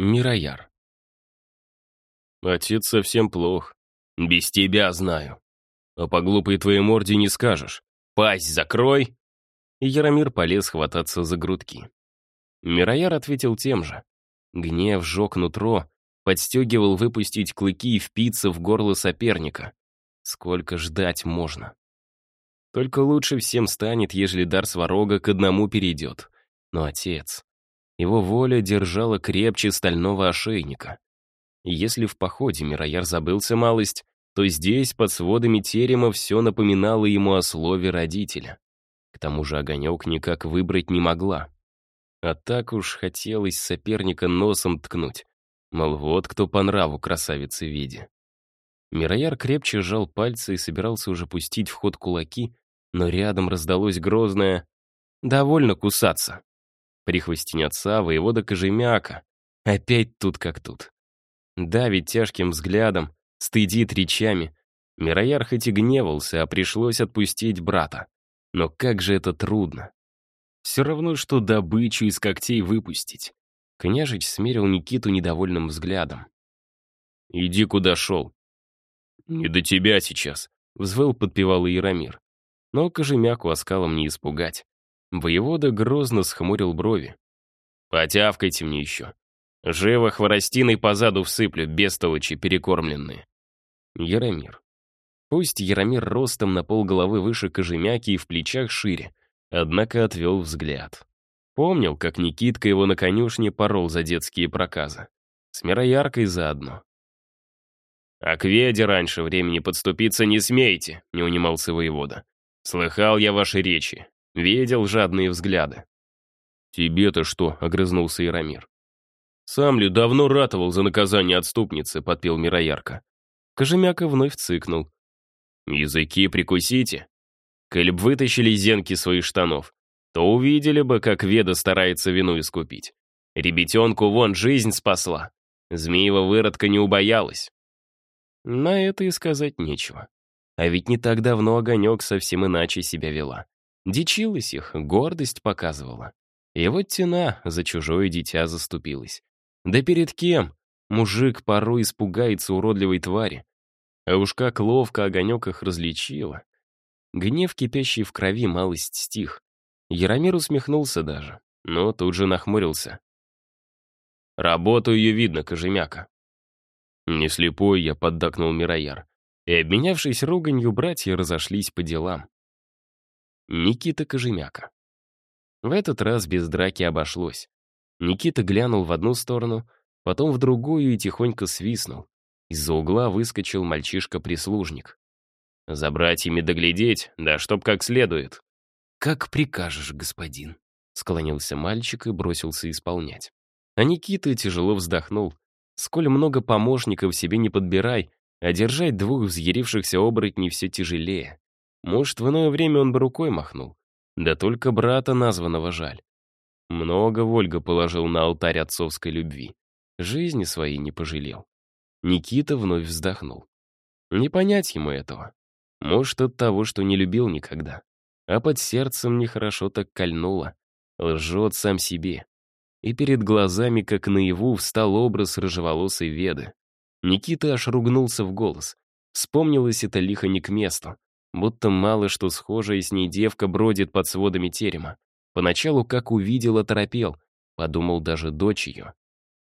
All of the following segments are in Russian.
Мирояр. Отец совсем плох. Без тебя знаю. А по глупой твоей морде не скажешь. Пасть закрой. И Яромир полез хвататься за грудки. Мирояр ответил тем же. Гнев жег нутро, подстегивал выпустить клыки и впиться в горло соперника. Сколько ждать можно? Только лучше всем станет, ежели дар сварога к одному перейдет. Но отец... Его воля держала крепче стального ошейника. Если в походе Мирояр забылся малость, то здесь, под сводами терема, все напоминало ему о слове родителя. К тому же огонек никак выбрать не могла. А так уж хотелось соперника носом ткнуть. Мол, вот кто по нраву красавицы виде. Мирояр крепче сжал пальцы и собирался уже пустить в ход кулаки, но рядом раздалось грозное «Довольно кусаться». Прихвостень отца, воевода Кожемяка. Опять тут как тут. Давит тяжким взглядом, стыдит речами. Мирояр хоть и гневался, а пришлось отпустить брата. Но как же это трудно. Все равно, что добычу из когтей выпустить. Княжич смерил Никиту недовольным взглядом. «Иди, куда шел». «Не до тебя сейчас», — взвыл подпевал Яромир. Но Кожемяку оскалом не испугать. Воевода грозно схмурил брови. «Потявкайте мне еще. Живо хворостиной позаду всыплю, бестолочи перекормленные». Яромир. Пусть Яромир ростом на полголовы выше Кожемяки и в плечах шире, однако отвел взгляд. Помнил, как Никитка его на конюшне порол за детские проказы. С Мирояркой заодно. «А к Веде раньше времени подступиться не смейте», — не унимался воевода. «Слыхал я ваши речи. Видел жадные взгляды. «Тебе-то что?» — огрызнулся Яромир. «Сам ли давно ратовал за наказание отступницы?» — подпел Мироярка. Кожемяка вновь цыкнул. «Языки прикусите. Коль б вытащили зенки своих штанов, то увидели бы, как Веда старается вину искупить. Ребятенку вон жизнь спасла. Змеева выродка не убоялась». На это и сказать нечего. А ведь не так давно Огонек совсем иначе себя вела. Дичилась их, гордость показывала. И вот тена за чужое дитя заступилась. Да перед кем? Мужик порой испугается уродливой твари. А уж как ловко огонек их различила. Гнев, кипящий в крови, малость стих. Яромир усмехнулся даже, но тут же нахмурился. «Работу ее видно, Кожемяка». «Не слепой я», — поддакнул Мирояр. И, обменявшись руганью, братья разошлись по делам. Никита Кожемяка. В этот раз без драки обошлось. Никита глянул в одну сторону, потом в другую и тихонько свистнул. Из-за угла выскочил мальчишка-прислужник. «За братьями доглядеть, да чтоб как следует». «Как прикажешь, господин», — склонился мальчик и бросился исполнять. А Никита тяжело вздохнул. Сколь много помощников себе не подбирай, а держать двух взъярившихся оборотней все тяжелее. Может, в иное время он бы рукой махнул. Да только брата названного жаль. Много Вольга положил на алтарь отцовской любви. Жизни своей не пожалел. Никита вновь вздохнул. Не понять ему этого. Может, от того, что не любил никогда. А под сердцем нехорошо так кольнуло. Лжет сам себе. И перед глазами, как наяву, встал образ рыжеволосой Веды. Никита аж ругнулся в голос. Вспомнилось это лихо не к месту будто мало что схожее с ней девка бродит под сводами терема. Поначалу, как увидел, оторопел, подумал даже дочь ее.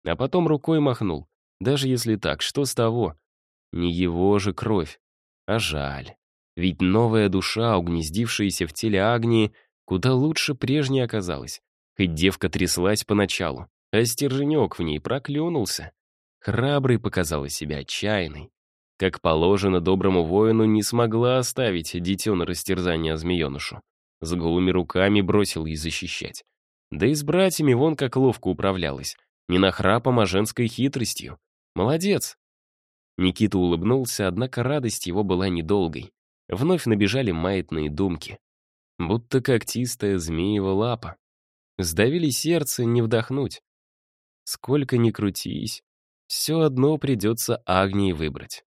А потом рукой махнул. Даже если так, что с того? Не его же кровь. А жаль. Ведь новая душа, угнездившаяся в теле Агнии, куда лучше прежней оказалась. Хоть девка тряслась поначалу, а стерженек в ней проклюнулся. Храбрый показала себя отчаянной. Как положено доброму воину, не смогла оставить дитё на растерзание змеенышу. С голыми руками бросил ей защищать. Да и с братьями вон как ловко управлялась. Не нахрапом, а женской хитростью. Молодец. Никита улыбнулся, однако радость его была недолгой. Вновь набежали маятные думки. Будто когтистая змеева лапа. Сдавили сердце, не вдохнуть. Сколько ни крутись, все одно придется Агнии выбрать.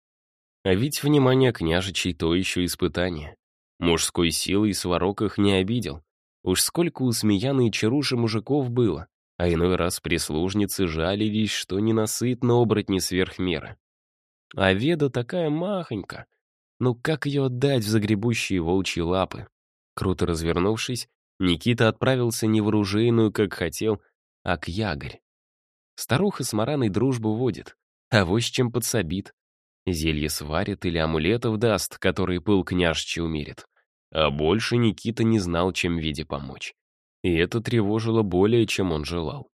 А ведь внимание княжичей то еще испытание. Мужской силой сварок их не обидел. Уж сколько у Смеяны и Чаруши мужиков было. а иной раз прислужницы жалились, что ненасытно оборотни сверх меры. А Веда такая махонька. Ну как ее отдать в загребущие волчьи лапы? Круто развернувшись, Никита отправился не в оружейную, как хотел, а к Ягорь. Старуха с Мараной дружбу водит, а вось чем подсобит. Зелье сварит или амулетов даст, который пыл княжче умерит. А больше Никита не знал, чем Веде помочь. И это тревожило более, чем он желал.